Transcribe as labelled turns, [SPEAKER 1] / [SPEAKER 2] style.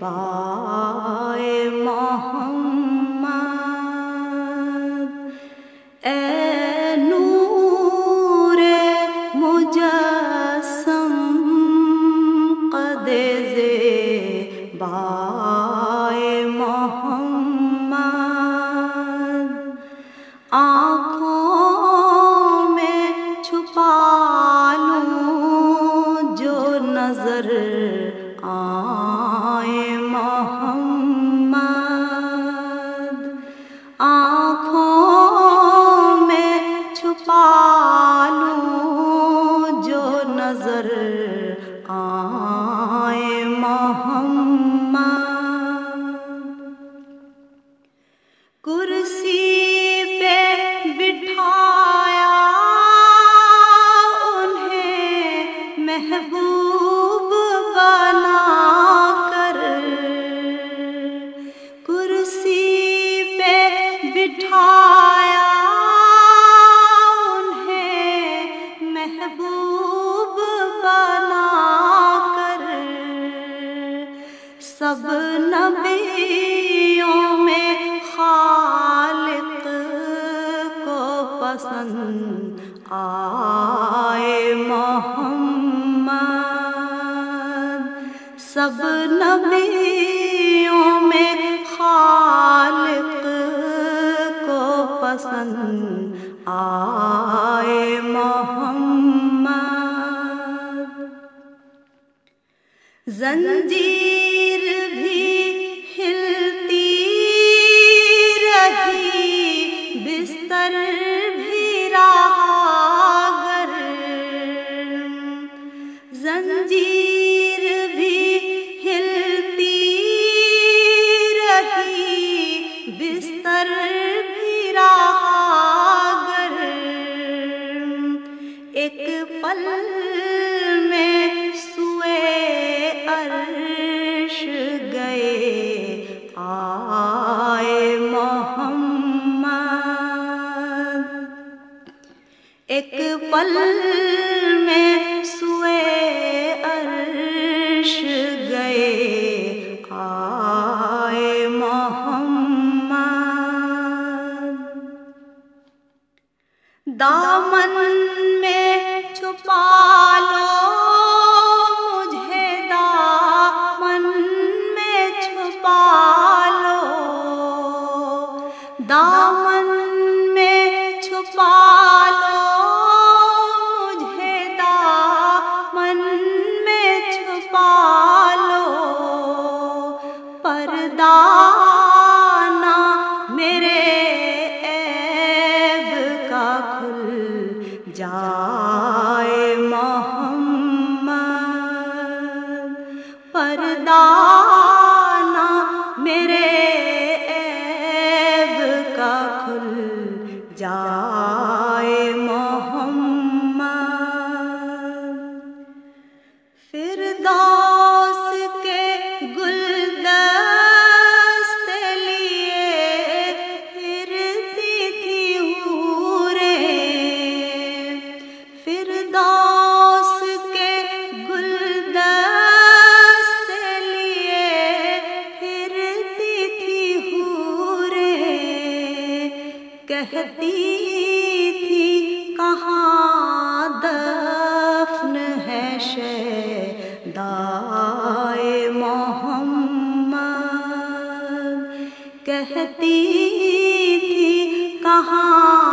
[SPEAKER 1] Bye محمد اے نور مجسم قد bye محمد آنکھوں میں چھپا جو نظر کرسی پہ بٹھایا محبوب بنا کر۔ کرسی پہ بٹھایا انہیں محبوب بنا کر۔ سب نبیوں میں خالق کو پسند آئے سب نبیوں میں خالق کو پسند آئے محمد۔ زنجیر ایک پل میں سوئے عرش گئے، آئے محمد۔ دامن میں چھپا لو مجھے، دامن میں چھپا جا کہتی تھی کہاں